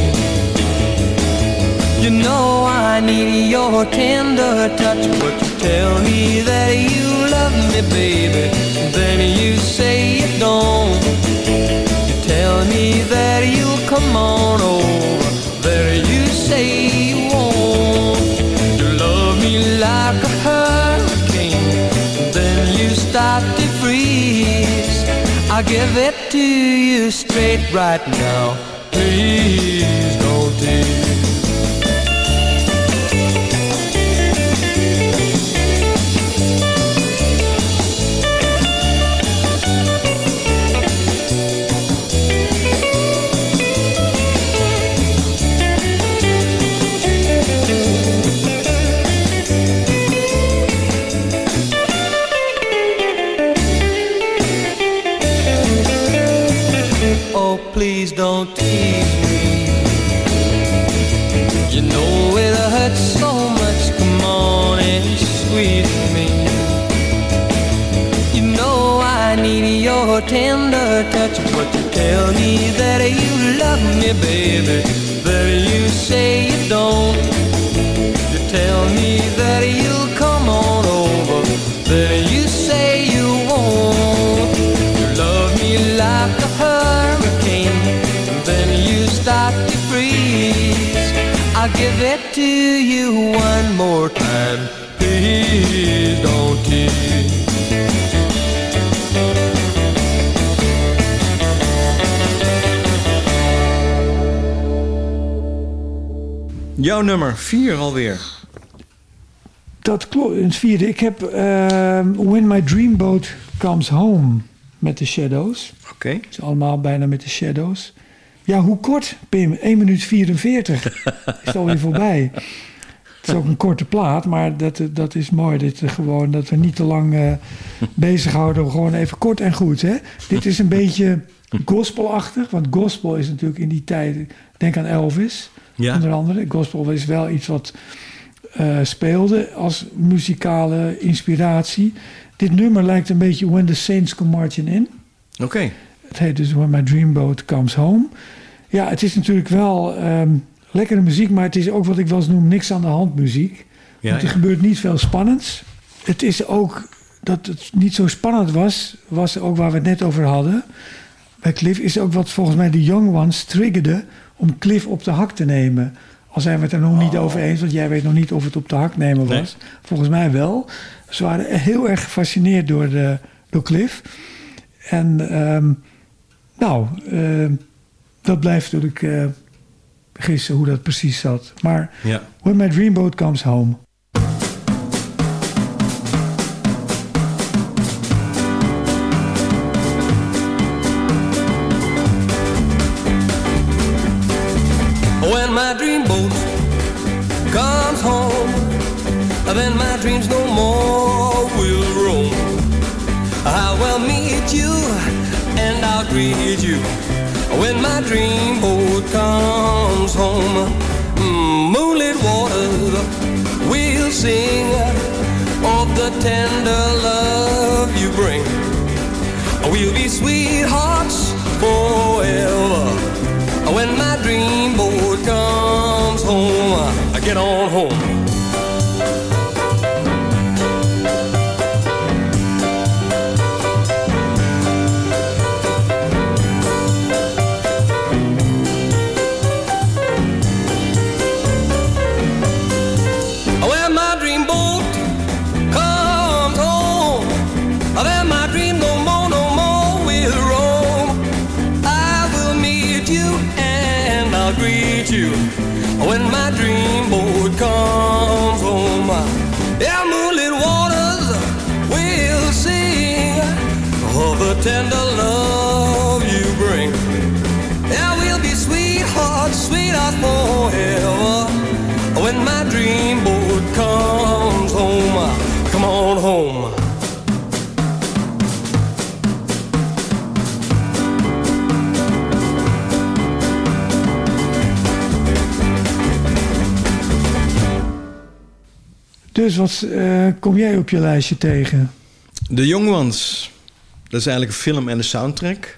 You know I need your tender touch, but you tell me that you love me, baby. Then you say you don't. You tell me that you'll come on over. Then you say like a hurricane. Then you start to freeze. I give it to you straight right now. Please don't tease. Baby. That you say you don't. You tell me that you'll come on over. That you say you won't. You love me like a hurricane. Then you start to freeze. I'll give it to you one more time. Please don't tease. Jouw nummer 4 alweer. Dat klopt, het vierde. Ik heb ehm, When My Dreamboat Comes Home met de Shadows. Oké. Het is allemaal bijna met de Shadows. Ja, hoe kort, Pim? 1 minuut 44. [LAUGHS] is alweer voorbij. Het is ook een korte plaat, maar dat, dat is mooi. Dat, we gewoon, dat we niet te lang eh [LAUGHS] bezighouden. Gewoon even kort en goed. Hè? Dit is een beetje [LAUGHS] gospelachtig. Want gospel is natuurlijk in die tijd... Denk aan Elvis, Ja. onder andere. Gospel is wel iets wat eh, speelde als muzikale inspiratie. Dit nummer lijkt een beetje When the Saints Come Marching In. Oké. Het heet dus When My Dreamboat Comes Home. Ja, het is natuurlijk wel ehm, lekkere muziek, maar het is ook wat ik wel eens noem niks aan de hand muziek. Ja, Want er ja. gebeurt niet veel spannends. Het is ook dat het niet zo spannend was, was ook waar we het net over hadden. Bij Cliff is ook wat volgens mij de Young Ones triggerde om Cliff op de hak te nemen. Al zijn we het er nog niet over eens, want jij weet nog niet of het op de hak nemen was. Nee. Volgens mij wel. Ze waren heel erg gefascineerd door, de, door Cliff. En ehm, nou, ehm, dat blijft natuurlijk eh, gissen hoe dat precies zat. Maar Ja. When My Dreamboat Comes Home. Greet you when my dreamboat comes home. Mm, Moonlit waters will sing of the tender love you bring. We'll be sweethearts forever when my dreamboat comes home. Get on home. Dus wat eh, kom jij op je lijstje tegen? The Young Ones. Dat is eigenlijk een film en een soundtrack.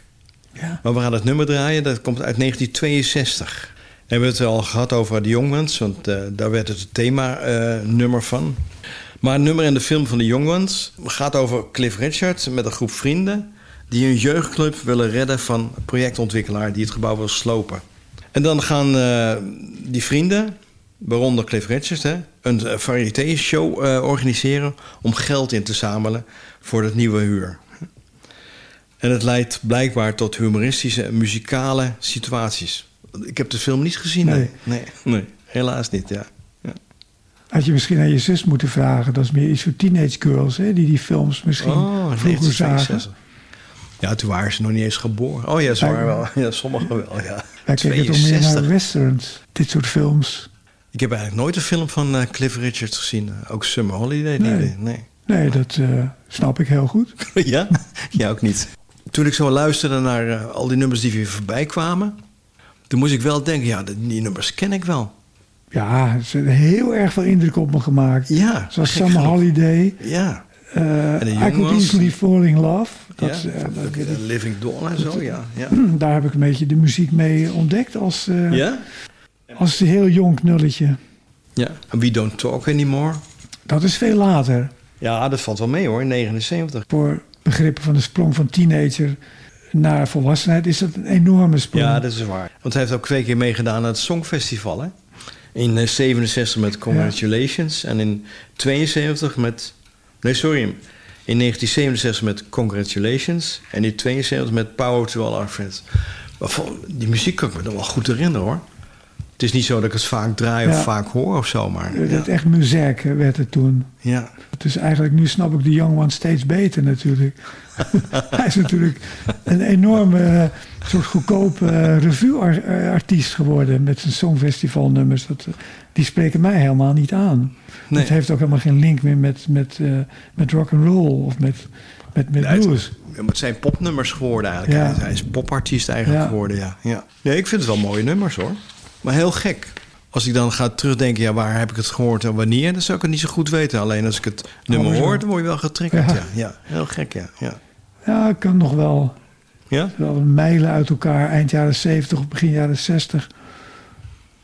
Ja. Maar we gaan het nummer draaien. Dat komt uit 1962. hebben we het al gehad over de Young Ones, want eh, daar werd het thema-nummer van. Maar het nummer in de film van de Young Ones gaat over Cliff Richard met een groep vrienden die een jeugdclub willen redden van een projectontwikkelaar die het gebouw wil slopen. En dan gaan eh, die vrienden, waaronder Cliff Richard, hè, een variété-show eh, organiseren om geld in te zamelen voor het nieuwe huur. En het leidt blijkbaar tot humoristische en muzikale situaties. Ik heb de film niet gezien. Nee. nee, nee helaas niet, ja. ja. Had je misschien aan je zus moeten vragen. Dat is meer iets voor teenage girls, hè, die die films misschien Oh, vroeger zagen. 1962. Ja, toen waren ze nog niet eens geboren. Oh ja, ze waren wel. Ja, sommigen wel, ja. Wij keken toch meer naar 62. westerns, dit soort films. Ik heb eigenlijk nooit een film van eh, Cliff Richards gezien. Eh, Ook Summer Holiday. Nee. Nee. Nee, dat eh, snap ik heel goed. [LAUGHS] ja? Ja, ook niet. Toen ik zo luisterde naar al die nummers die weer voorbij kwamen... toen moest ik wel denken, ja, die, nummers ken ik wel. Ja, ze hebben heel erg veel indruk op me gemaakt. Ja, Zoals Summer. Holiday. Ja. I Could. Easily Fall in Love. Dat, ja, dat- Living Dawn en zo, ja. ja. [CLEARS THROAT] daar heb ik een beetje de muziek mee ontdekt als, Ja? Als heel jong knulletje. Ja. En We Don't Talk Anymore. Dat is veel later. Ja, dat valt wel mee hoor, 79. Voor begrippen van de sprong van teenager naar volwassenheid is dat een enorme sprong. Ja, dat is waar. Want hij heeft ook twee keer meegedaan aan het Songfestival, hè? In eh, 67 met Congratulations en in 72 met... Nee, sorry. In 1967 met Congratulations en in 72 met Power to All Our Friends. Maar Die muziek kan ik me nog wel goed herinneren, hoor. Het is niet zo dat ik het vaak draai of vaak hoor of zo, maar... Eh, Ja. Dat echt muziek werd het toen. ja. Dus eigenlijk nu snap ik de Young One steeds beter natuurlijk. [LAUGHS] Hij is natuurlijk een enorme eh, soort goedkope eh, revue-artiest geworden met zijn songfestivalnummers. Dat, eh, die spreken mij helemaal niet aan. Nee. Het heeft ook helemaal geen link meer met, met, eh, met rock and roll of met, met, met het- blues. Ja, maar het zijn popnummers geworden eigenlijk. Ja. Hij- is popartiest eigenlijk geworden, ja. ja. Nee, ik vind het wel mooie nummers hoor. Maar heel gek. Als ik dan ga terugdenken, ja, waar heb ik het gehoord en wanneer, dan zou ik het niet zo goed weten. Alleen als ik het nummer zo. hoor, dan word je wel getriggerd. Ja. Ja. Ja, heel gek, ja. Ja? Ja, ik kan nog wel, ja? wel mijlen uit elkaar. Eind jaren 70 of begin jaren 60.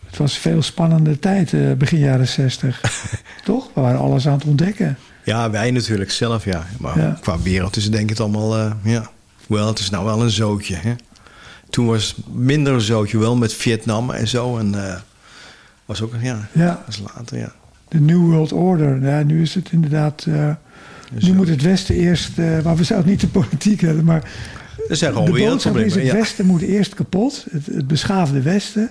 Het was een veel spannende tijd, eh, begin jaren 60. [LAUGHS] Toch? We waren alles aan het ontdekken. Ja, wij natuurlijk zelf, ja. Maar Ja. qua wereld is het denk ik het allemaal, eh, ja. Wel, het is nou wel een zootje, hè. Toen was het minder zootje, wel met Vietnam en zo. En eh, was ook, ja, Ja, was later, ja. de New World Order. Ja, nu is het inderdaad... eh, nu Zo. moet het Westen eerst... eh, maar we zouden niet de politiek hebben, maar... Er zijn gewoon de boodschap is het Ja. Westen moet eerst kapot. Het, het beschaafde Westen.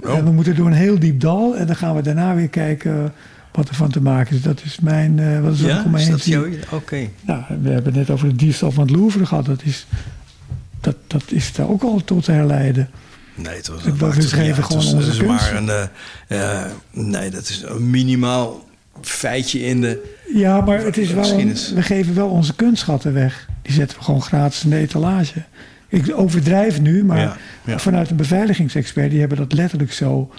Oh. En we moeten door een heel diep dal. En dan gaan we daarna weer kijken wat er van te maken is. Dat is mijn... wat is Ja, om is dat. Oké. Nou, we hebben het net over de diefstal van het Louvre gehad. Dat is, dat, dat is daar ook al tot te herleiden. Nee, het was, het niet geven gewoon Het is- onze is kunst. maar een... eh, eh, nee, dat is een minimaal feitje in de... Ja, maar het is wel een- we geven wel onze kunstschatten weg. Die zetten we gewoon gratis in de etalage. Ik overdrijf nu, maar Ja, ja. vanuit een beveiligingsexpert... die hebben dat letterlijk zo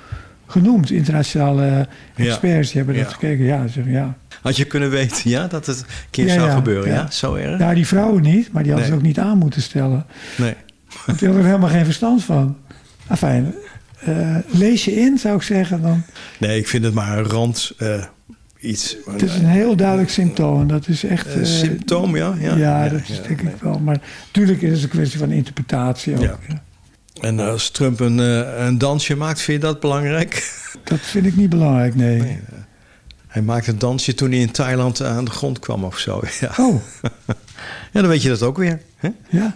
genoemd. Internationale Ja. experts die hebben dat gekeken. Ja, ze zeggen, ja. Had je kunnen weten, ja, dat het een keer Ja, zou ja, gebeuren, ja? ja. Zo erg? ja, die vrouwen niet, maar die hadden Nee. ze ook niet aan moeten stellen. Nee. Want die hadden er helemaal geen verstand van. Enfin, eh, lees je in, zou ik zeggen. Dan, Nee, ik vind het maar een rand eh, iets. het is een heel duidelijk symptoom. Dat is echt... Een eh, symptoom, ja? Ja, Ja, ja, dat is denk nee. ik wel. Maar natuurlijk is het een kwestie van interpretatie ook. En als Trump een, een dansje maakt, vind je dat belangrijk? Dat vind ik niet belangrijk, nee. Nee. Hij maakte een dansje toen hij in Thailand aan de grond kwam of zo. [LAUGHS] Ja, Oh, ja dan weet je dat ook weer. Hè? ja.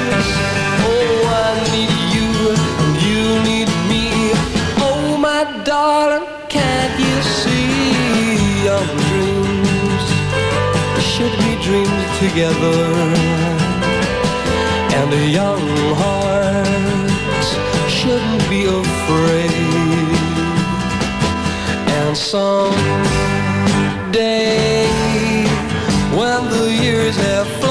Should be dreamed together? And a young heart shouldn't be afraid. And someday, when the years have flown,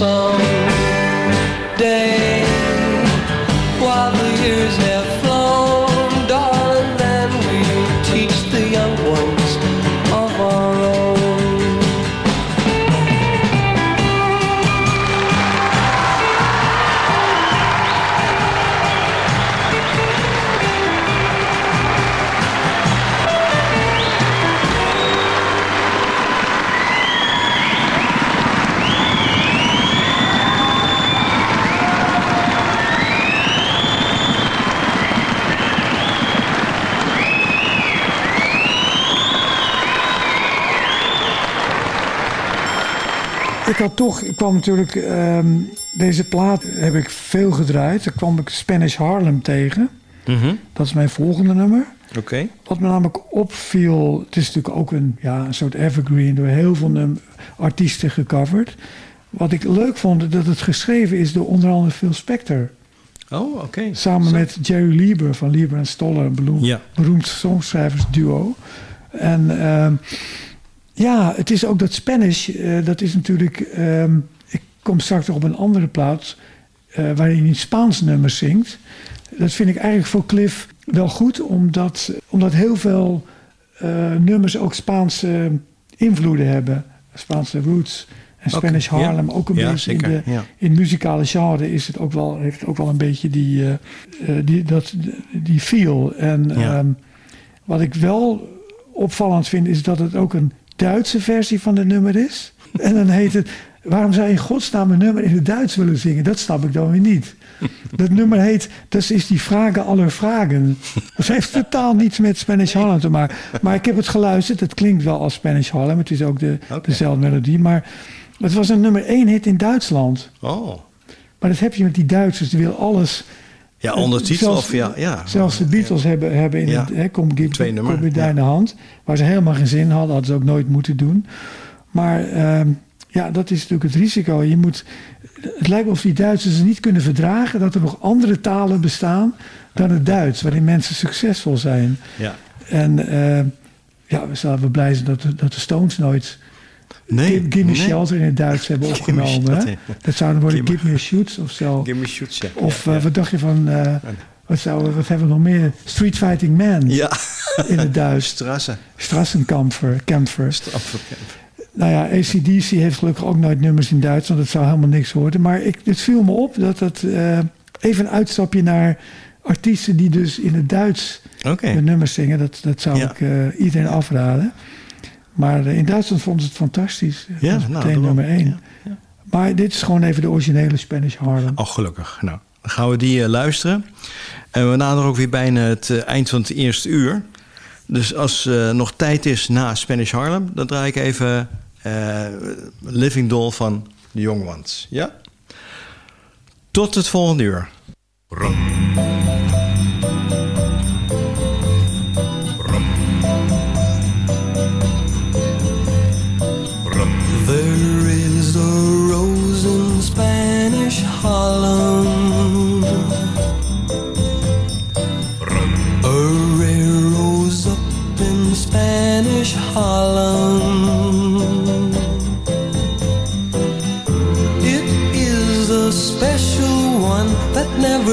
And Ik had toch, ik kwam natuurlijk, ehm, deze plaat heb ik veel gedraaid. Daar kwam ik Spanish Harlem tegen. Mhm. Dat is mijn volgende nummer. Oké. Wat me namelijk opviel, het is natuurlijk ook een, ja, een soort evergreen door heel veel num- artiesten gecoverd. Wat ik leuk vond, dat het geschreven is door onder andere Phil Spector. Oh, oké. Samen met Jerry Lieber van Lieber en Stoller, een beroemd, Ja. beroemd songschrijversduo. En ehm, ja, het is ook dat Spanish, eh, dat is natuurlijk... ehm, ik kom straks nog op een andere plaats eh, waarin hij Spaans nummers zingt. Dat vind ik eigenlijk voor Cliff wel goed, omdat, omdat heel veel eh, nummers ook Spaanse invloeden hebben. Spaanse roots. En Spanish. Harlem ook een Ja, beetje in de, ja. in het muzikale genre is het ook wel, heeft het ook wel een beetje die, die, dat, die feel. En ehm, wat ik wel opvallend vind, is dat het ook een Duitse versie van de nummer is. En dan heet het, waarom zou je in godsnaam een nummer in het Duits willen zingen? Dat snap ik dan weer niet. Dat nummer heet, dat is die Vragen aller Vragen. Dat heeft totaal niets met Spanish Harlem te maken. Maar ik heb het geluisterd, het klinkt wel als Spanish Harlem. Het is ook de, dezelfde melodie. Maar het was een nummer één hit in Duitsland. Oh. Maar dat heb je met die Duitsers, die willen alles... Ja, ondertitel zelfs- of ja. ja. Zelfs de Beatles hebben, hebben in Ja. het... Hè, kom, give, Twee kom in hand. Waar ze helemaal geen zin hadden. Hadden ze ook nooit moeten doen. Maar ehm, ja, dat is natuurlijk het risico. Je moet, het lijkt of die Duitsers het niet kunnen verdragen... dat er nog andere talen bestaan dan het Duits... waarin mensen succesvol zijn. Ja. En ehm, ja, we zouden blij zijn dat, de- dat de Stones nooit... Nee. Give, Give Me nee. Shelter in het Duits hebben opgenomen. hè? Dat zou dan worden Give me- Give Me a Shoot of zo. Give me shoots, ja. Of eh, wat dacht je van... eh, wat, zou, wat hebben we nog meer? Street Fighting Man Ja. in het Duits. Strasse. Strassenkamper, Kamper. Strafverkeer. Nou ja, ACDC heeft gelukkig ook nooit nummers in Duits, want het zou helemaal niks worden. Maar ik, het viel me op dat het eh, even een uitstapje naar artiesten die dus in het Duits de nummers zingen. Dat, dat zou Ja. ik iedereen afraden. Maar eh, in Duitsland vonden ze het fantastisch. Ja, dat nou, meteen nummer één. Maar dit is gewoon even de originele Spanish Harlem. Oh, gelukkig. Nou, dan gaan we die eh, luisteren. En we naderen ook weer bijna het eh, eind van het eerste uur. Dus als er nog tijd is na Spanish Harlem... dan draai ik even eh, Living Doll van The Young Ones. Ja? Tot het volgende uur.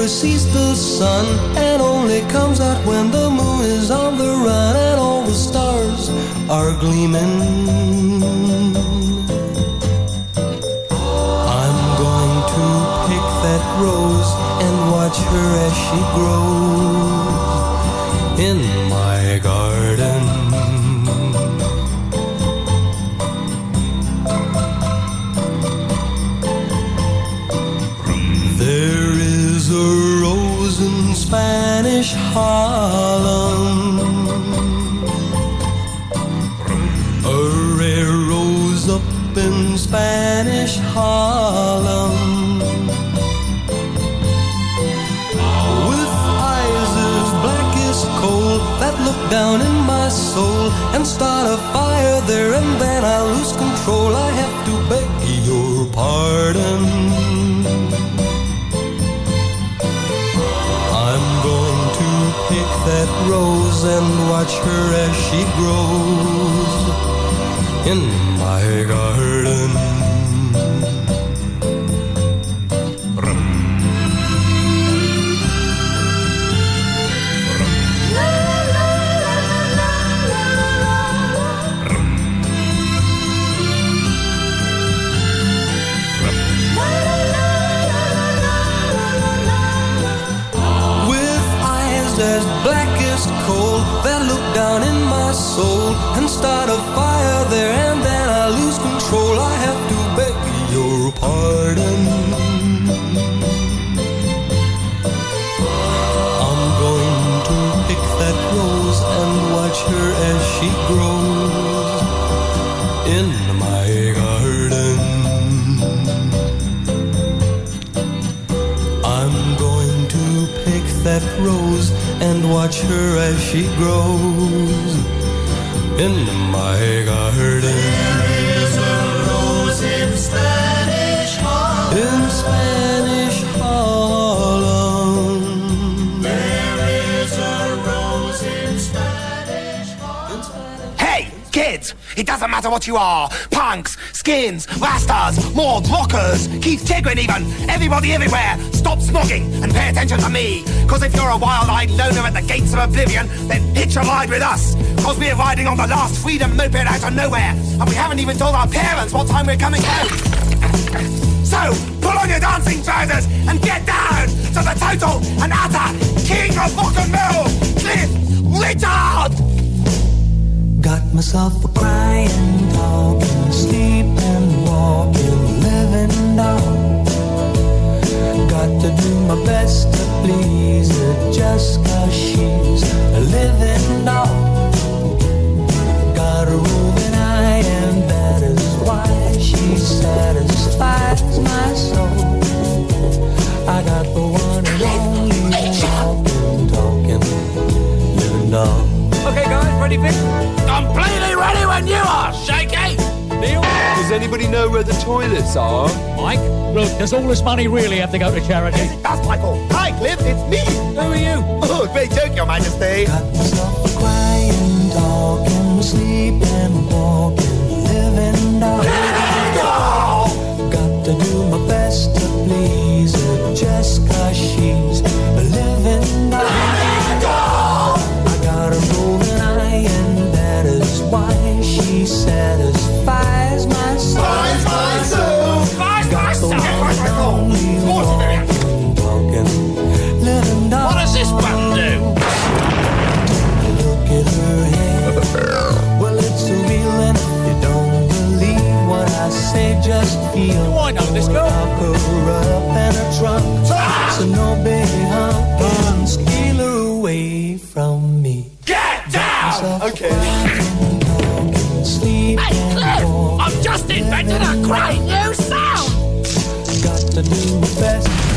Sees the sun and only comes out when the moon is on the run and all the stars are gleaming. I'm going to pick that rose and watch her as she grows Harlem. A rose up in Spanish Harlem. With eyes as black as coal that look down in my soul and start and watch her as she grows in my garden. And start a fire there, and then I lose control. I have to beg your pardon. I'm going to pick that rose and watch her as she grows in my garden. I'm going to pick that rose and watch her as she grows in my garden. Hey, kids! It doesn't matter what you are. Punks, skins, rastas, mords, rockers, Keith Tigrin even. Everybody everywhere, stop snogging and pay attention to me. Cause if you're a wild-eyed loner at the gates of oblivion, then hitch a ride with us. Cause we're riding on the last freedom moped out of nowhere. And we haven't even told our parents what time we're coming home. So, pull on your dancing trousers and get down to the total and utter king of rock and roll, Cliff Richard! Got myself a crying, talking, sleeping, walking, living doll. Got to do my best to please her just cause she's a living doll. Satisfies my soul. I got the one and only walking, talking, living doll. Okay, guys, ready, Vic? Completely ready when you are, Shaky! Neil? Does anybody know where the toilets are? Mike? Look, does all this money really have to go to charity? Yes, it does, Michael. Hi, Cliff, it's me. Who are you? Oh, great joke, Your Majesty. Got myself a crying, talking, sleeping, walking,